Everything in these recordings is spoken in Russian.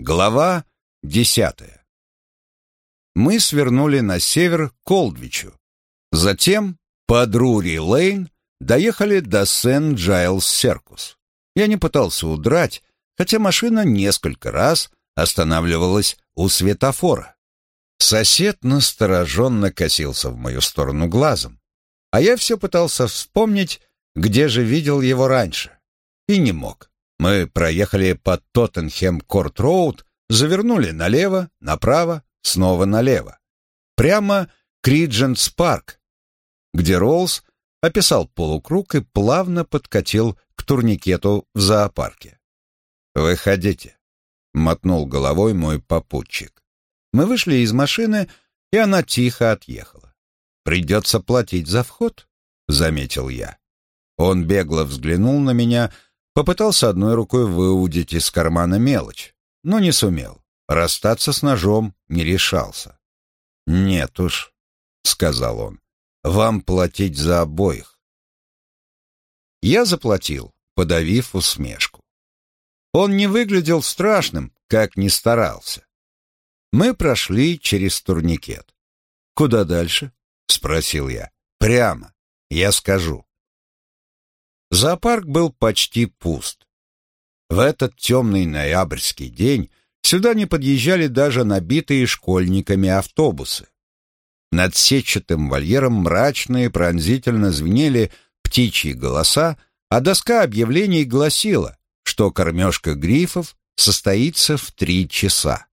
Глава десятая. Мы свернули на север к Колдвичу. Затем по Друри-Лейн доехали до Сент-Джайлс-Серкус. Я не пытался удрать, хотя машина несколько раз останавливалась у светофора. Сосед настороженно косился в мою сторону глазом, а я все пытался вспомнить, где же видел его раньше, и не мог. Мы проехали по Тоттенхем-Корт-Роуд, завернули налево, направо, снова налево. Прямо к Риджентс-парк, где Роллс описал полукруг и плавно подкатил к турникету в зоопарке. «Выходите», — мотнул головой мой попутчик. Мы вышли из машины, и она тихо отъехала. «Придется платить за вход», — заметил я. Он бегло взглянул на меня, — Попытался одной рукой выудить из кармана мелочь, но не сумел. Расстаться с ножом не решался. «Нет уж», — сказал он, — «вам платить за обоих». Я заплатил, подавив усмешку. Он не выглядел страшным, как ни старался. Мы прошли через турникет. «Куда дальше?» — спросил я. «Прямо. Я скажу». Зоопарк был почти пуст. В этот темный ноябрьский день сюда не подъезжали даже набитые школьниками автобусы. Над сетчатым вольером мрачно и пронзительно звенели птичьи голоса, а доска объявлений гласила, что кормежка грифов состоится в три часа.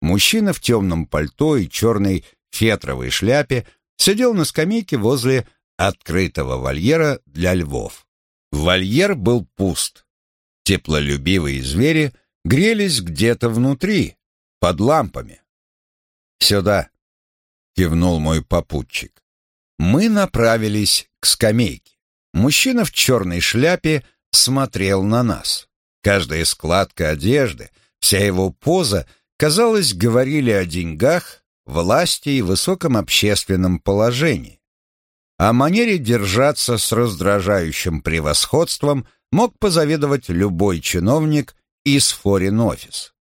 Мужчина в темном пальто и черной фетровой шляпе сидел на скамейке возле открытого вольера для львов. Вольер был пуст. Теплолюбивые звери грелись где-то внутри, под лампами. «Сюда!» — кивнул мой попутчик. Мы направились к скамейке. Мужчина в черной шляпе смотрел на нас. Каждая складка одежды, вся его поза, казалось, говорили о деньгах, власти и высоком общественном положении. О манере держаться с раздражающим превосходством мог позавидовать любой чиновник из форин-офис.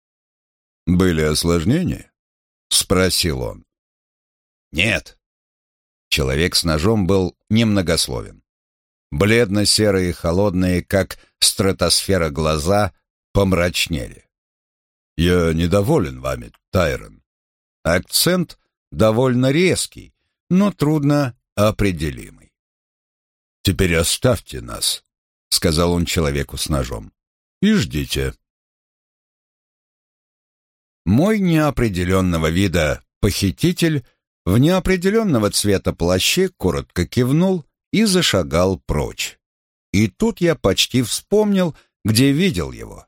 «Были осложнения?» — спросил он. «Нет». Человек с ножом был немногословен. Бледно-серые, холодные, как стратосфера глаза, помрачнели. «Я недоволен вами, Тайрон». Акцент довольно резкий, но трудно определимый. «Теперь оставьте нас», — сказал он человеку с ножом, — «и ждите». Мой неопределенного вида похититель в неопределенного цвета плаще коротко кивнул и зашагал прочь. И тут я почти вспомнил, где видел его.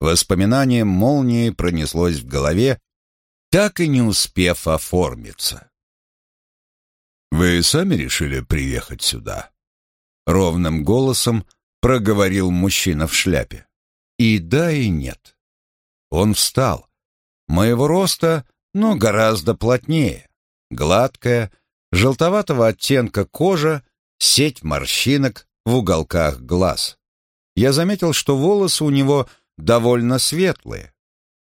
Воспоминание молнией пронеслось в голове, так и не успев оформиться. «Вы сами решили приехать сюда?» Ровным голосом проговорил мужчина в шляпе. И да, и нет. Он встал. Моего роста, но гораздо плотнее. Гладкая, желтоватого оттенка кожа, сеть морщинок в уголках глаз. Я заметил, что волосы у него довольно светлые,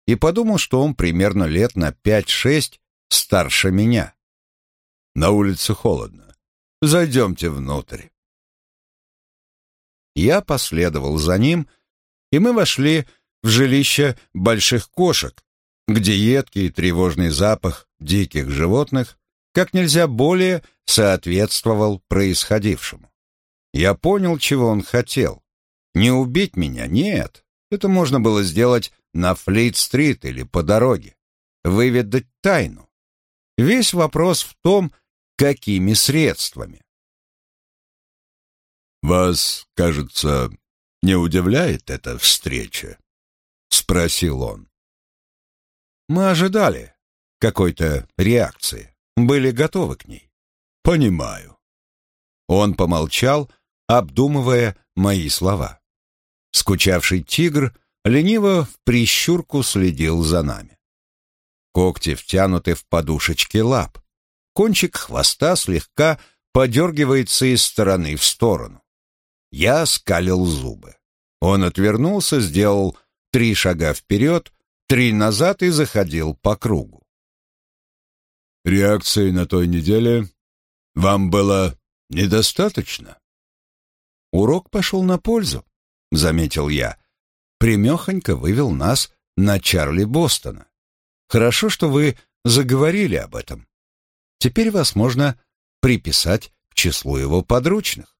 и подумал, что он примерно лет на пять-шесть старше меня. На улице холодно. Зайдемте внутрь. Я последовал за ним, и мы вошли в жилище больших кошек, где едкий и тревожный запах диких животных как нельзя более соответствовал происходившему. Я понял, чего он хотел. Не убить меня, нет. Это можно было сделать на Флит-стрит или по дороге. Выведать тайну. Весь вопрос в том, какими средствами. «Вас, кажется, не удивляет эта встреча?» — спросил он. «Мы ожидали какой-то реакции, были готовы к ней. Понимаю». Он помолчал, обдумывая мои слова. Скучавший тигр лениво в прищурку следил за нами. Когти втянуты в подушечки лап. Кончик хвоста слегка подергивается из стороны в сторону. Я скалил зубы. Он отвернулся, сделал три шага вперед, три назад и заходил по кругу. Реакции на той неделе вам было недостаточно? Урок пошел на пользу, заметил я. Примехонько вывел нас на Чарли Бостона. Хорошо, что вы заговорили об этом. Теперь вас можно приписать к числу его подручных.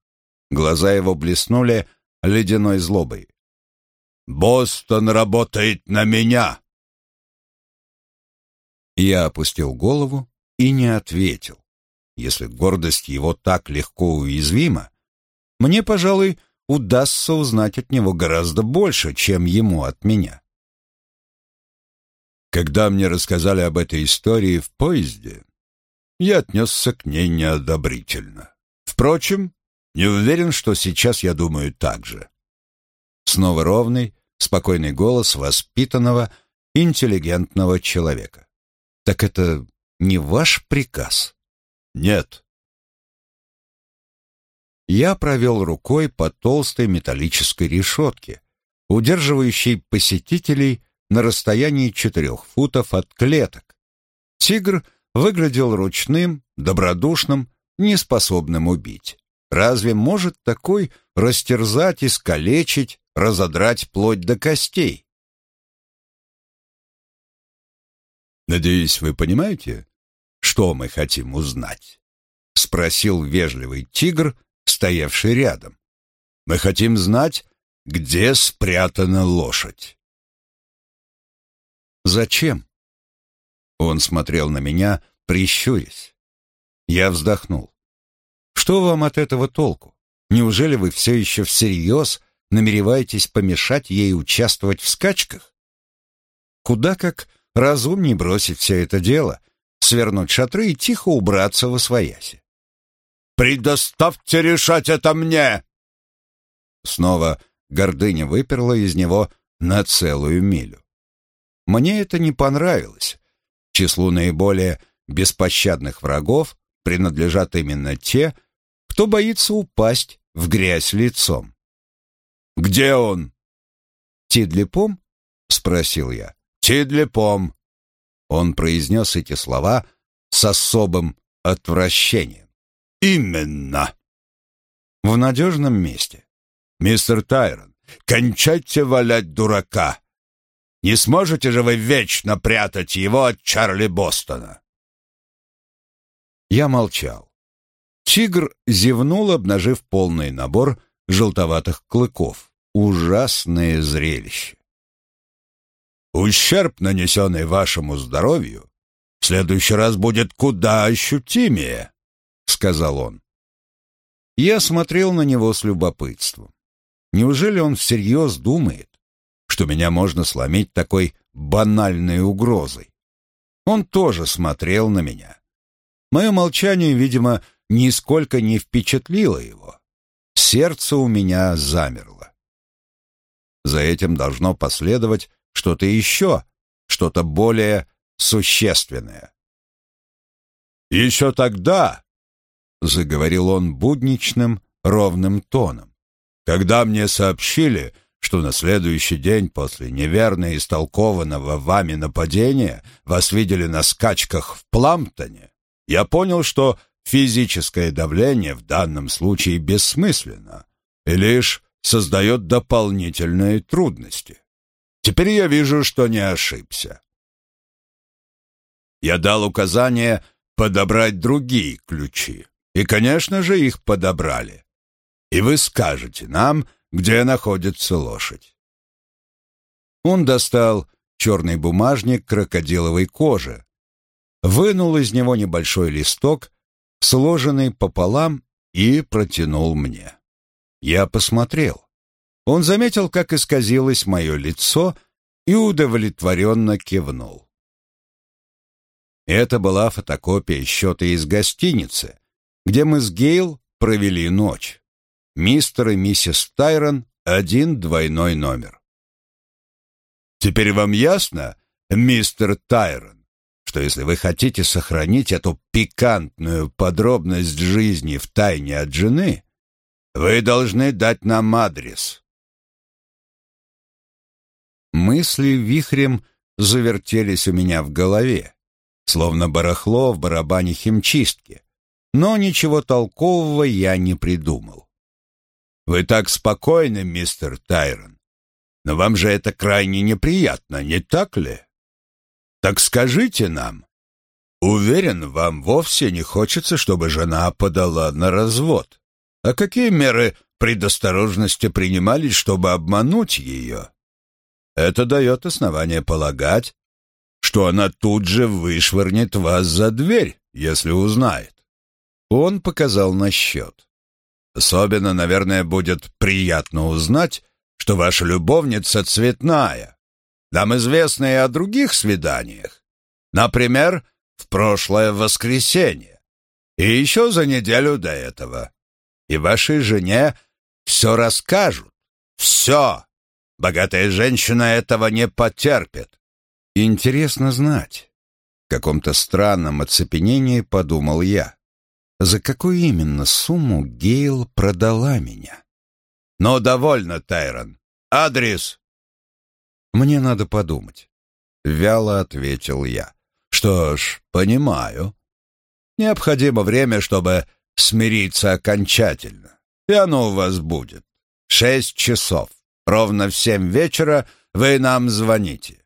Глаза его блеснули ледяной злобой. «Бостон работает на меня!» Я опустил голову и не ответил. Если гордость его так легко уязвима, мне, пожалуй, удастся узнать от него гораздо больше, чем ему от меня. Когда мне рассказали об этой истории в поезде, я отнесся к ней неодобрительно. Впрочем, не уверен, что сейчас я думаю так же. Снова ровный, спокойный голос воспитанного, интеллигентного человека. Так это не ваш приказ? Нет. Я провел рукой по толстой металлической решетке, удерживающей посетителей на расстоянии четырех футов от клеток. Тигр выглядел ручным, добродушным, неспособным убить. Разве может такой растерзать, искалечить, разодрать плоть до костей? «Надеюсь, вы понимаете, что мы хотим узнать?» — спросил вежливый тигр, стоявший рядом. «Мы хотим знать, где спрятана лошадь». «Зачем?» Он смотрел на меня, прищурясь. Я вздохнул. «Что вам от этого толку? Неужели вы все еще всерьез намереваетесь помешать ей участвовать в скачках? Куда как разумнее бросить все это дело, свернуть шатры и тихо убраться во свояси. «Предоставьте решать это мне!» Снова гордыня выперла из него на целую милю. Мне это не понравилось. Числу наиболее беспощадных врагов принадлежат именно те, кто боится упасть в грязь лицом. «Где он?» «Тидлипом?» — спросил я. «Тидлипом». Он произнес эти слова с особым отвращением. «Именно». «В надежном месте». «Мистер Тайрон, кончайте валять дурака. Не сможете же вы вечно прятать его от Чарли Бостона?» Я молчал. Тигр зевнул, обнажив полный набор желтоватых клыков. Ужасное зрелище. Ущерб, нанесенный вашему здоровью, в следующий раз будет куда ощутимее, сказал он. Я смотрел на него с любопытством. Неужели он всерьез думает, что меня можно сломить такой банальной угрозой? Он тоже смотрел на меня. Мое молчание, видимо, нисколько не впечатлило его. Сердце у меня замерло. За этим должно последовать что-то еще, что-то более существенное. «Еще тогда», — заговорил он будничным, ровным тоном, «когда мне сообщили, что на следующий день после неверно истолкованного вами нападения вас видели на скачках в Пламптоне, я понял, что физическое давление в данном случае бессмысленно и лишь создает дополнительные трудности. Теперь я вижу, что не ошибся. Я дал указание подобрать другие ключи, и, конечно же, их подобрали. И вы скажете нам, где находится лошадь. Он достал черный бумажник крокодиловой кожи, вынул из него небольшой листок сложенный пополам, и протянул мне. Я посмотрел. Он заметил, как исказилось мое лицо, и удовлетворенно кивнул. Это была фотокопия счета из гостиницы, где мы с Гейл провели ночь. Мистер и миссис Тайрон — один двойной номер. «Теперь вам ясно, мистер Тайрон?» что если вы хотите сохранить эту пикантную подробность жизни в тайне от жены, вы должны дать нам адрес. Мысли вихрем завертелись у меня в голове, словно барахло в барабане химчистки, но ничего толкового я не придумал. «Вы так спокойны, мистер Тайрон, но вам же это крайне неприятно, не так ли? Так скажите нам. Уверен, вам вовсе не хочется, чтобы жена подала на развод. А какие меры предосторожности принимались, чтобы обмануть ее?» Это дает основание полагать, что она тут же вышвырнет вас за дверь, если узнает. Он показал на счет. Особенно, наверное, будет приятно узнать, что ваша любовница цветная. Нам известно и о других свиданиях. Например, в прошлое воскресенье. И еще за неделю до этого. И вашей жене все расскажут. Все. Богатая женщина этого не потерпит. Интересно знать. В каком-то странном оцепенении подумал я. За какую именно сумму Гейл продала меня? Но довольно, Тайрон. Адрес? Мне надо подумать. Вяло ответил я. Что ж, понимаю. Необходимо время, чтобы смириться окончательно. И оно у вас будет. Шесть часов. Ровно в семь вечера вы нам звоните».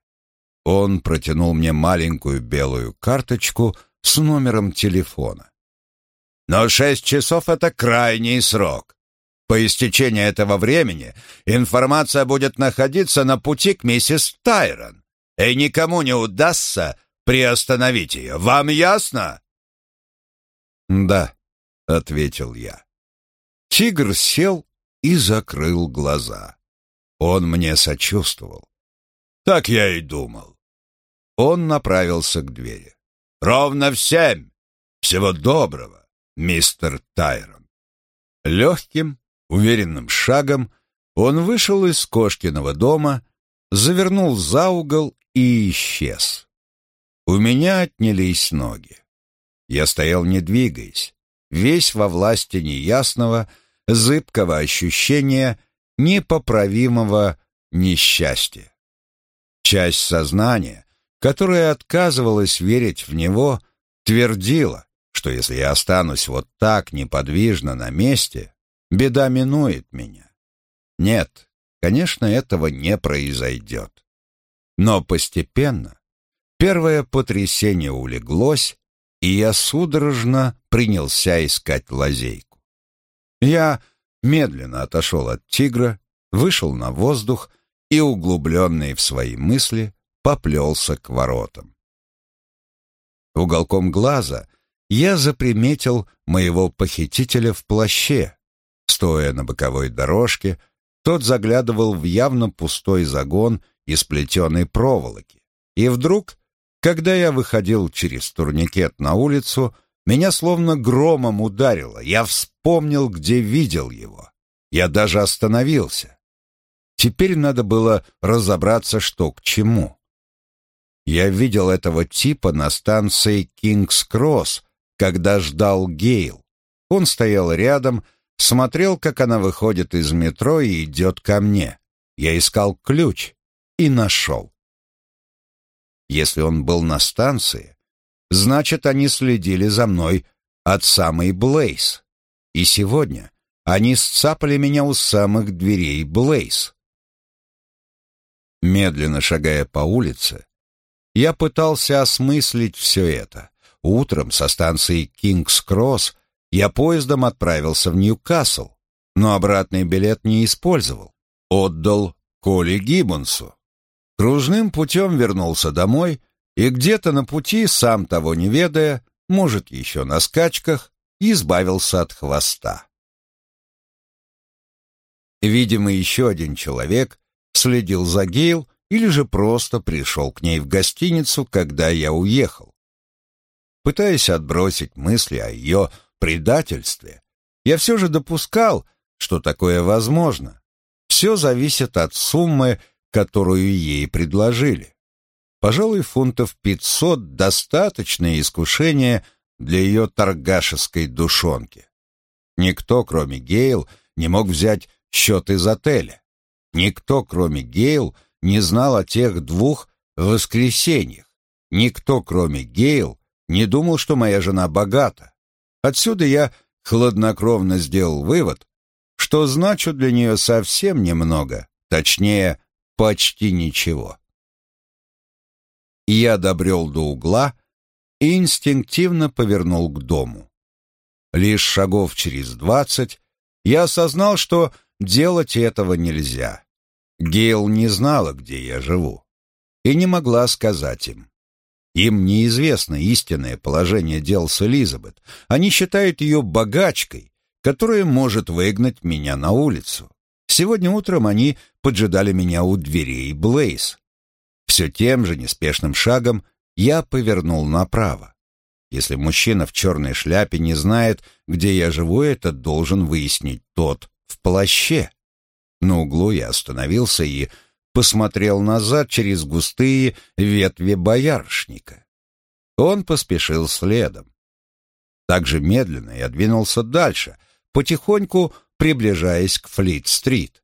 Он протянул мне маленькую белую карточку с номером телефона. «Но шесть часов — это крайний срок. По истечении этого времени информация будет находиться на пути к миссис Тайрон, и никому не удастся приостановить ее. Вам ясно?» «Да», — ответил я. Тигр сел и закрыл глаза. Он мне сочувствовал. Так я и думал. Он направился к двери. Ровно в семь. Всего доброго, мистер Тайрон. Легким, уверенным шагом он вышел из Кошкиного дома, завернул за угол и исчез. У меня отнялись ноги. Я стоял не двигаясь, весь во власти неясного, зыбкого ощущения — непоправимого несчастья. Часть сознания, которая отказывалась верить в него, твердила, что если я останусь вот так неподвижно на месте, беда минует меня. Нет, конечно, этого не произойдет. Но постепенно первое потрясение улеглось, и я судорожно принялся искать лазейку. Я медленно отошел от тигра, вышел на воздух и, углубленный в свои мысли, поплелся к воротам. Уголком глаза я заприметил моего похитителя в плаще. Стоя на боковой дорожке, тот заглядывал в явно пустой загон из плетеной проволоки. И вдруг, когда я выходил через турникет на улицу, меня словно громом ударило. Я вспомнил, где видел его. Я даже остановился. Теперь надо было разобраться, что к чему. Я видел этого типа на станции Кингс-Кросс, когда ждал Гейл. Он стоял рядом, смотрел, как она выходит из метро и идет ко мне. Я искал ключ и нашел. Если он был на станции, Значит, они следили за мной от самой Блейз. И сегодня они сцапали меня у самых дверей Блейз. Медленно шагая по улице, я пытался осмыслить все это. Утром со станции Кингс-Кросс я поездом отправился в Ньюкасл, но обратный билет не использовал. Отдал Коли Гиббонсу. Кружным путем вернулся домой и где-то на пути, сам того не ведая, может, еще на скачках, избавился от хвоста. Видимо, еще один человек следил за Гейл или же просто пришел к ней в гостиницу, когда я уехал. Пытаясь отбросить мысли о ее предательстве, я все же допускал, что такое возможно. Все зависит от суммы, которую ей предложили. Пожалуй, фунтов пятьсот — достаточное искушение для ее торгашеской душонки. Никто, кроме Гейл, не мог взять счет из отеля. Никто, кроме Гейл, не знал о тех двух воскресеньях. Никто, кроме Гейл, не думал, что моя жена богата. Отсюда я хладнокровно сделал вывод, что значу для нее совсем немного, точнее, почти ничего. Я добрел до угла и инстинктивно повернул к дому. Лишь шагов через двадцать я осознал, что делать этого нельзя. Гейл не знала, где я живу, и не могла сказать им. Им неизвестно истинное положение дел с Элизабет. Они считают ее богачкой, которая может выгнать меня на улицу. Сегодня утром они поджидали меня у дверей Блейз. Все тем же неспешным шагом я повернул направо. Если мужчина в черной шляпе не знает, где я живу, это должен выяснить тот в плаще. На углу я остановился и посмотрел назад через густые ветви боярышника. Он поспешил следом. Так же медленно я двинулся дальше, потихоньку приближаясь к Флит-стрит.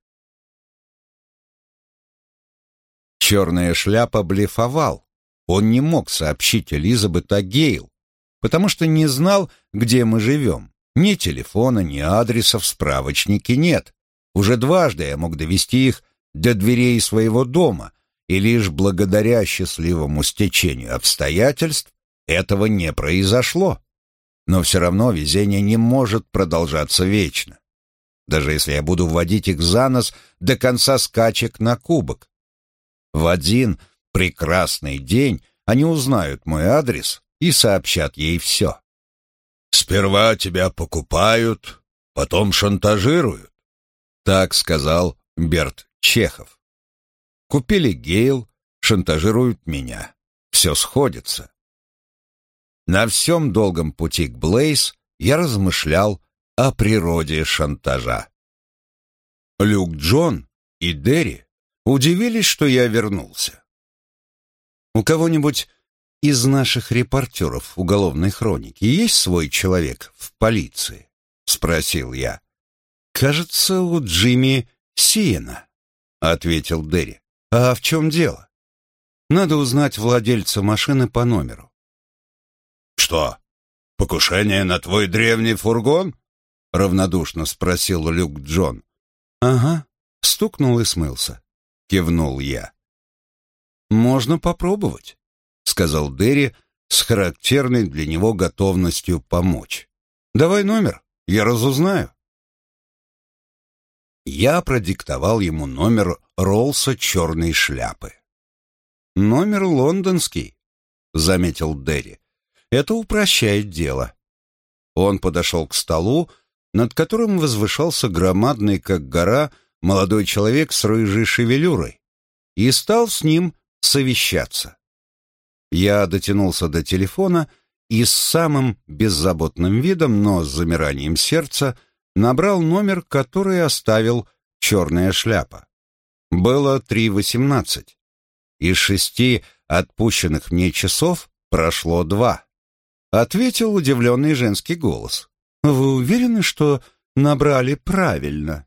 Черная шляпа блефовал. Он не мог сообщить Элизабет о Гейл, потому что не знал, где мы живем. Ни телефона, ни адреса в справочнике нет. Уже дважды я мог довести их до дверей своего дома, и лишь благодаря счастливому стечению обстоятельств этого не произошло. Но все равно везение не может продолжаться вечно. Даже если я буду вводить их за нос до конца скачек на кубок. В один прекрасный день они узнают мой адрес и сообщат ей все. «Сперва тебя покупают, потом шантажируют», — так сказал Берт Чехов. «Купили Гейл, шантажируют меня. Все сходится». На всем долгом пути к Блейз я размышлял о природе шантажа. Люк Джон и Дерри удивились, что я вернулся. У кого-нибудь из наших репортеров уголовной хроники есть свой человек в полиции? Спросил я. Кажется, у Джимми Сиена, ответил Дерри. А в чем дело? Надо узнать владельца машины по номеру. Что, покушение на твой древний фургон? Равнодушно спросил Люк Джон. Ага, стукнул и смылся. Кивнул я. Можно попробовать сказал Дерри с характерной для него готовностью помочь. «Давай номер, я разузнаю». Я продиктовал ему номер Роллса черной шляпы. «Номер лондонский», — заметил Дерри. «Это упрощает дело». Он подошел к столу, над которым возвышался громадный, как гора, молодой человек с рыжей шевелюрой, и стал с ним совещаться. Я дотянулся до телефона и с самым беззаботным видом, но с замиранием сердца, набрал номер, который оставил черная шляпа. Было 3.18. Из шести отпущенных мне часов прошло два. Ответил удивленный женский голос. «Вы уверены, что набрали правильно?»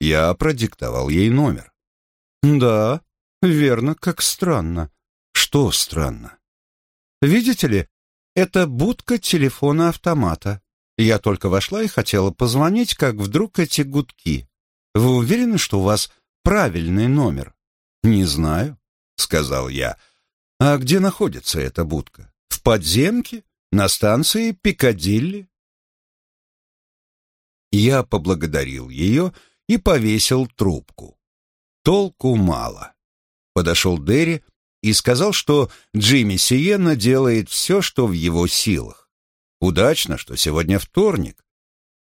Я продиктовал ей номер. «Да, верно, как странно. Что странно? Видите ли, это будка телефона-автомата. Я только вошла и хотела позвонить, как вдруг эти гудки. Вы уверены, что у вас правильный номер? Не знаю, сказал я. А где находится эта будка? В подземке? На станции Пикадилли? Я поблагодарил ее и повесил трубку. Толку мало. Подошел Дерри, и сказал, что Джимми Сиена делает все, что в его силах. Удачно, что сегодня вторник,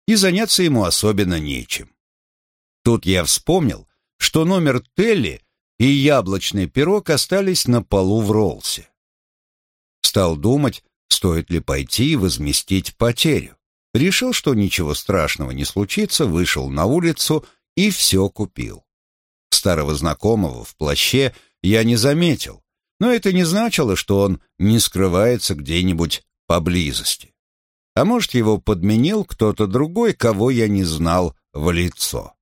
и заняться ему особенно нечем. Тут я вспомнил, что номер Телли и яблочный пирог остались на полу в Ролсе. Стал думать, стоит ли пойти и возместить потерю. Решил, что ничего страшного не случится, вышел на улицу и все купил. Старого знакомого в плаще я не заметил, но это не значило, что он не скрывается где-нибудь поблизости. А может, его подменил кто-то другой, кого я не знал в лицо.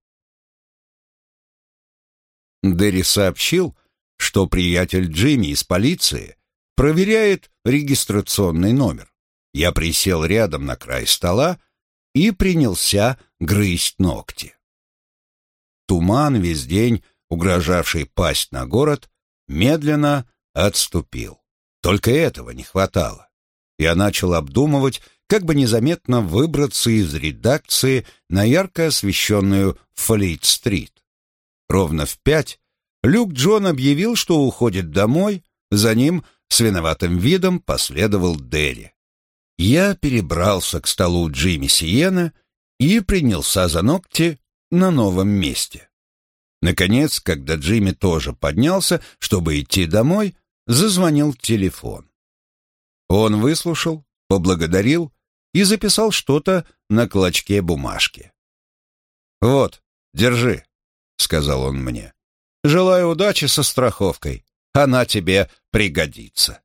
Дерри сообщил, что приятель Джимми из полиции проверяет регистрационный номер. Я присел рядом на край стола и принялся грызть ногти. Туман весь день, угрожавший пасть на город, медленно отступил. Только этого не хватало. Я начал обдумывать, как бы незаметно выбраться из редакции на ярко освещенную Флит-стрит. Ровно в пять Люк Джон объявил, что уходит домой, за ним с виноватым видом последовал Дерри. Я перебрался к столу Джимми Сиена и принялся за ногти на новом месте. Наконец, когда Джимми тоже поднялся, чтобы идти домой, зазвонил телефон. Он выслушал, поблагодарил и записал что-то на клочке бумажки. «Вот, держи», — сказал он мне. «Желаю удачи со страховкой. Она тебе пригодится».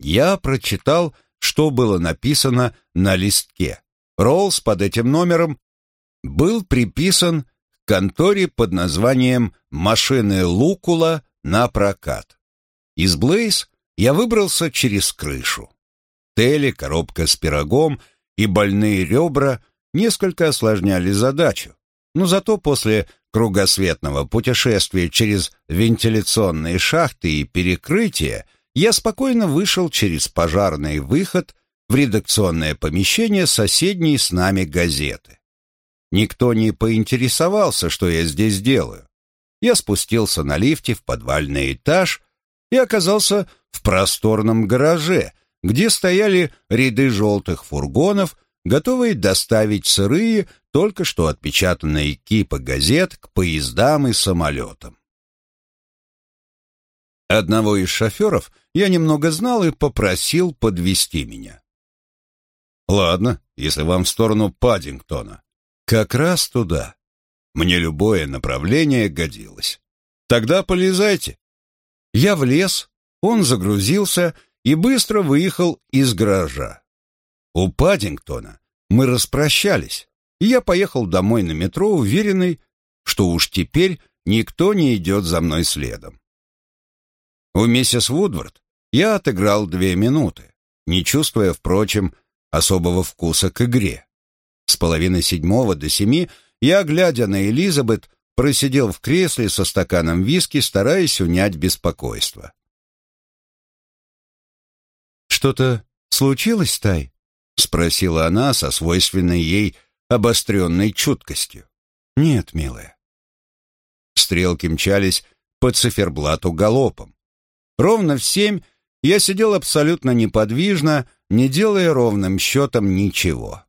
Я прочитал, что было написано на листке. Роллс под этим номером был приписан к конторе под названием «Машины Лукула на прокат». Из Блейз я выбрался через крышу. Телли, коробка с пирогом и больные ребра несколько осложняли задачу, но зато после кругосветного путешествия через вентиляционные шахты и перекрытия я спокойно вышел через пожарный выход в редакционное помещение соседней с нами газеты. Никто не поинтересовался, что я здесь делаю. Я спустился на лифте в подвальный этаж и оказался в просторном гараже, где стояли ряды желтых фургонов, готовые доставить сырые, только что отпечатанные кипы газет к поездам и самолетам. Одного из шоферов я немного знал и попросил подвести меня. «Ладно, если вам в сторону Паддингтона. Как раз туда. Мне любое направление годилось. Тогда полезайте». Я влез, он загрузился и быстро выехал из гаража. У Паддингтона мы распрощались, и я поехал домой на метро, уверенный, что уж теперь никто не идет за мной следом. У миссис Вудвард я отыграл две минуты, не чувствуя, впрочем, особого вкуса к игре. С половины седьмого до семи я, глядя на Элизабет, просидел в кресле со стаканом виски, стараясь унять беспокойство. «Что-то случилось, Тай?» — спросила она со свойственной ей обостренной чуткостью. «Нет, милая». Стрелки мчались по циферблату галопом. Ровно в семь я сидел абсолютно неподвижно, не делая ровным счетом ничего.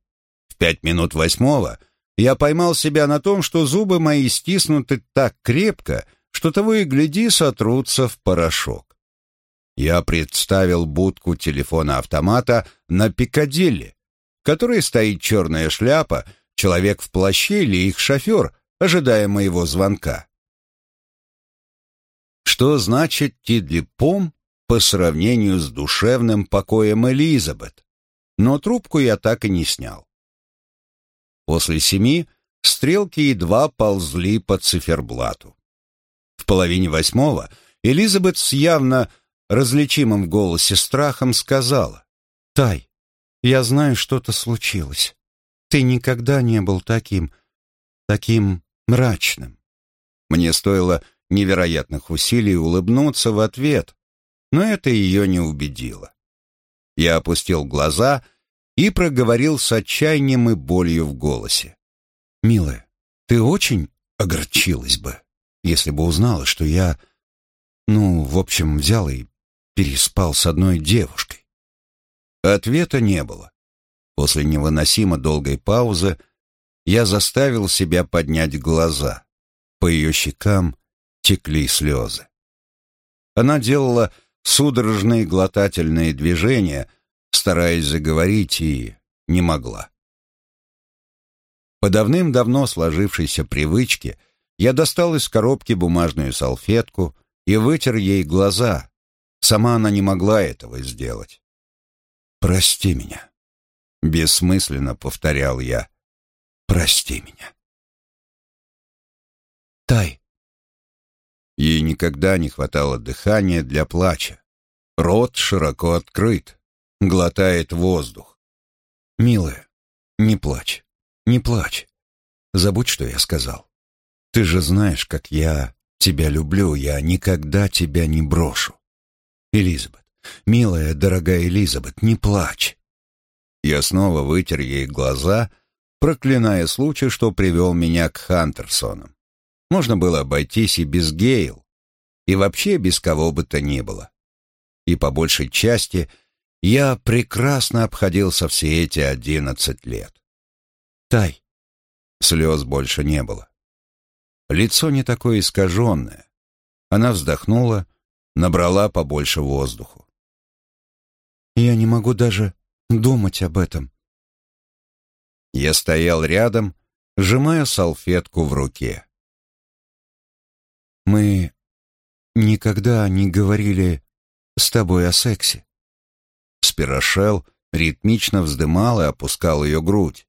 В пять минут восьмого я поймал себя на том, что зубы мои стиснуты так крепко, что того и гляди сотрутся в порошок. Я представил будку телефона-автомата на Пикадилли, в которой стоит черная шляпа, человек в плаще или их шофер, ожидая моего звонка. Что значит Тидлипом по сравнению с душевным покоем Элизабет? Но трубку я так и не снял. После семи стрелки едва ползли по циферблату. В половине восьмого Элизабет с явно различимым в голосе страхом сказала, «Тай, я знаю, что-то случилось. Ты никогда не был таким, таким мрачным». Мне стоило невероятных усилий улыбнуться в ответ, но это ее не убедило. Я опустил глаза и проговорил с отчаянием и болью в голосе. «Милая, ты очень огорчилась бы, если бы узнала, что я, ну, в общем, взял и переспал с одной девушкой». Ответа не было. После невыносимо долгой паузы я заставил себя поднять глаза. По ее щекам текли слезы. Она делала судорожные глотательные движения, стараясь заговорить, и не могла. По давным-давно сложившейся привычке я достал из коробки бумажную салфетку и вытер ей глаза. Сама она не могла этого сделать. «Прости меня», — бессмысленно повторял я. «Прости меня». «Тай, Ей никогда не хватало дыхания для плача. Рот широко открыт, глотает воздух. «Милая, не плачь, не плачь. Забудь, что я сказал. Ты же знаешь, как я тебя люблю, я никогда тебя не брошу. Элизабет, милая, дорогая Элизабет, не плачь». Я снова вытер ей глаза, проклиная случай, что привел меня к Хантерсонам. Можно было обойтись и без Гейл, и вообще без кого бы то ни было. И по большей части я прекрасно обходился все эти одиннадцать лет. Тай. Слез больше не было. Лицо не такое искаженное. Она вздохнула, набрала побольше воздуху. «Я не могу даже думать об этом». Я стоял рядом, сжимая салфетку в руке. «Мы никогда не говорили с тобой о сексе». Спирошел ритмично вздымал и опускал ее грудь.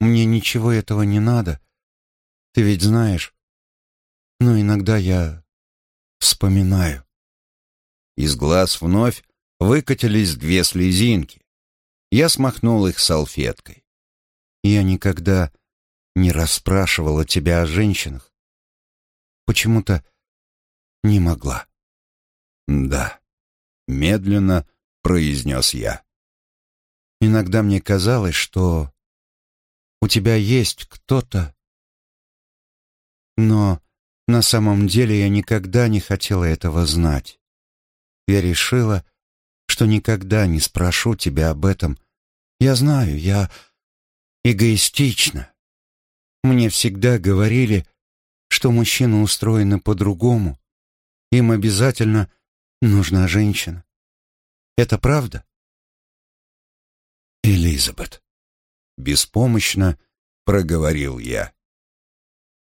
«Мне ничего этого не надо, ты ведь знаешь. Но иногда я вспоминаю». Из глаз вновь выкатились две слезинки. Я смахнул их салфеткой. «Я никогда не расспрашивала тебя о женщинах. Почему-то не могла». «Да», — медленно произнес я. «Иногда мне казалось, что у тебя есть кто-то, но на самом деле я никогда не хотела этого знать. Я решила, что никогда не спрошу тебя об этом. Я знаю, я эгоистична. Мне всегда говорили, что мужчины устроены по-другому. Им обязательно нужна женщина. Это правда? Элизабет. Беспомощно проговорил я.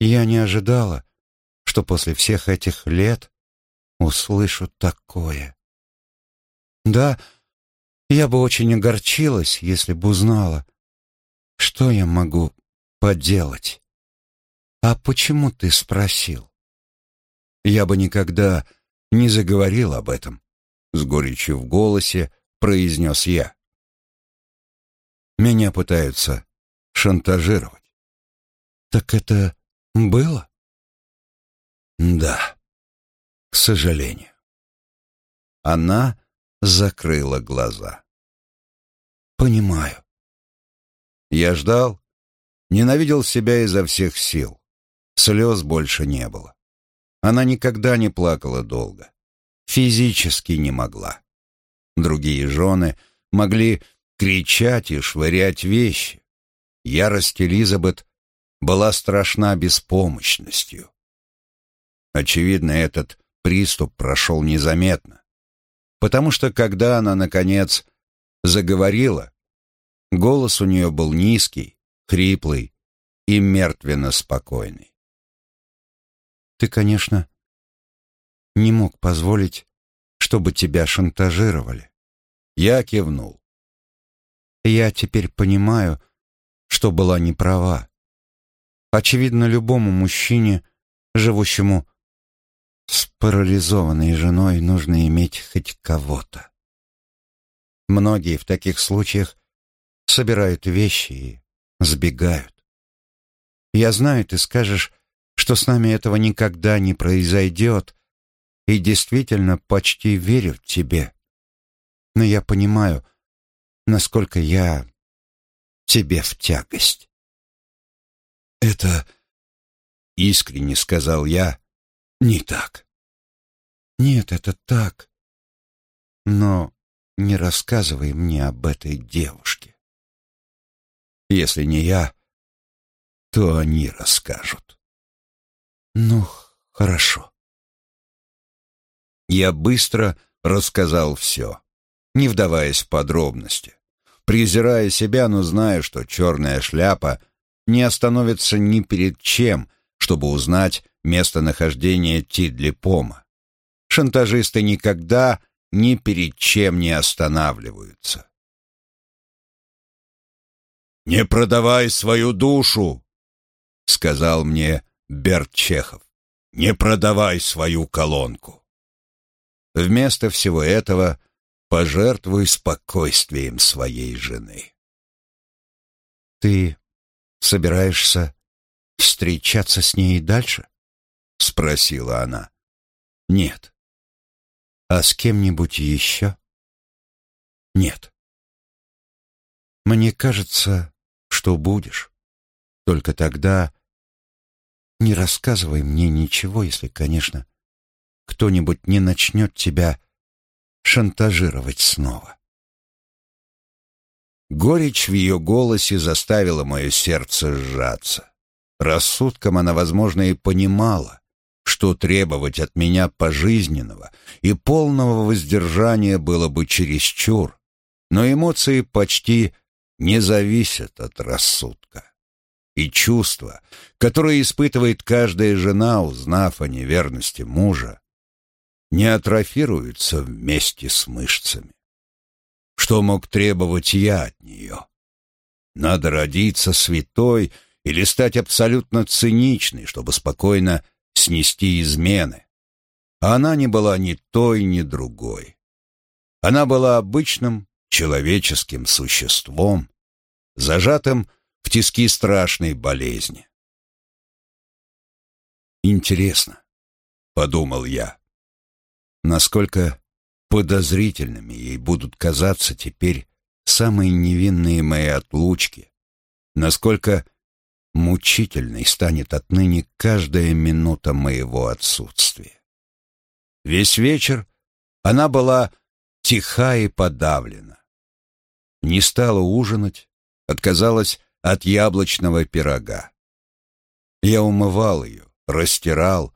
Я не ожидала, что после всех этих лет услышу такое. Да, я бы очень огорчилась, если бы узнала, что я могу поделать. А почему ты спросил? Я бы никогда не заговорил об этом, с горечью в голосе произнес я. Меня пытаются шантажировать. Так это было? Да, к сожалению. Она закрыла глаза. Понимаю. Я ждал, ненавидел себя изо всех сил. Слез больше не было. Она никогда не плакала долго. Физически не могла. Другие жены могли кричать и швырять вещи. Ярость Элизабет была страшна беспомощностью. Очевидно, этот приступ прошел незаметно, потому что когда она, наконец, заговорила, голос у нее был низкий, хриплый и мертвенно спокойный. «Ты, конечно, не мог позволить, чтобы тебя шантажировали». Я кивнул. «Я теперь понимаю, что была не права. Очевидно, любому мужчине, живущему с парализованной женой, нужно иметь хоть кого-то. Многие в таких случаях собирают вещи и сбегают. Я знаю, ты скажешь, что с нами этого никогда не произойдет, и действительно почти верю тебе. Но я понимаю, насколько я тебе в тягость. «Это...» — искренне сказал я. «Не так». «Нет, это так. Но не рассказывай мне об этой девушке. Если не я, то они расскажут». «Ну, хорошо». Я быстро рассказал все, не вдаваясь в подробности, презирая себя, но зная, что черная шляпа не остановится ни перед чем, чтобы узнать местонахождение Тидли Пома. Шантажисты никогда ни перед чем не останавливаются. «Не продавай свою душу!» — сказал мне Берт Чехов. не продавай свою колонку. Вместо всего этого пожертвуй спокойствием своей жены. Ты собираешься встречаться с ней дальше? Спросила она. Нет. А с кем-нибудь еще? Нет. Мне кажется, что будешь. Только тогда не рассказывай мне ничего, если, конечно, кто-нибудь не начнет тебя шантажировать снова. Горечь в ее голосе заставила мое сердце сжаться. Рассудком она, возможно, и понимала, что требовать от меня пожизненного и полного воздержания было бы чересчур, но эмоции почти не зависят от рассудка. И чувства, которые испытывает каждая жена, узнав о неверности мужа, не атрофируются вместе с мышцами. Что мог требовать я от нее? Надо родиться святой или стать абсолютно циничной, чтобы спокойно снести измены. Она не была ни той, ни другой. Она была обычным человеческим существом, зажатым в тиски страшной болезни. «Интересно», — подумал я, — «насколько подозрительными ей будут казаться теперь самые невинные мои отлучки, насколько мучительной станет отныне каждая минута моего отсутствия. Весь вечер она была тиха и подавлена. Не стала ужинать, отказалась от яблочного пирога. Я умывал ее, растирал,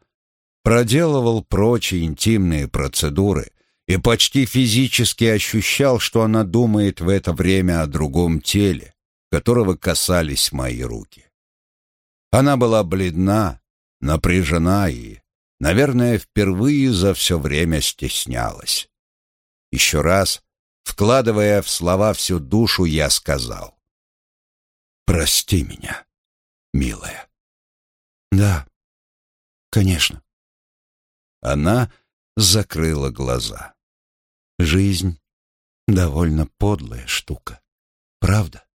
проделывал прочие интимные процедуры и почти физически ощущал, что она думает в это время о другом теле, которого касались мои руки. Она была бледна, напряжена и, наверное, впервые за все время стеснялась. Еще раз, вкладывая в слова всю душу, я сказал. «Прости меня, милая». «Да, конечно». Она закрыла глаза. Жизнь — довольно подлая штука, правда?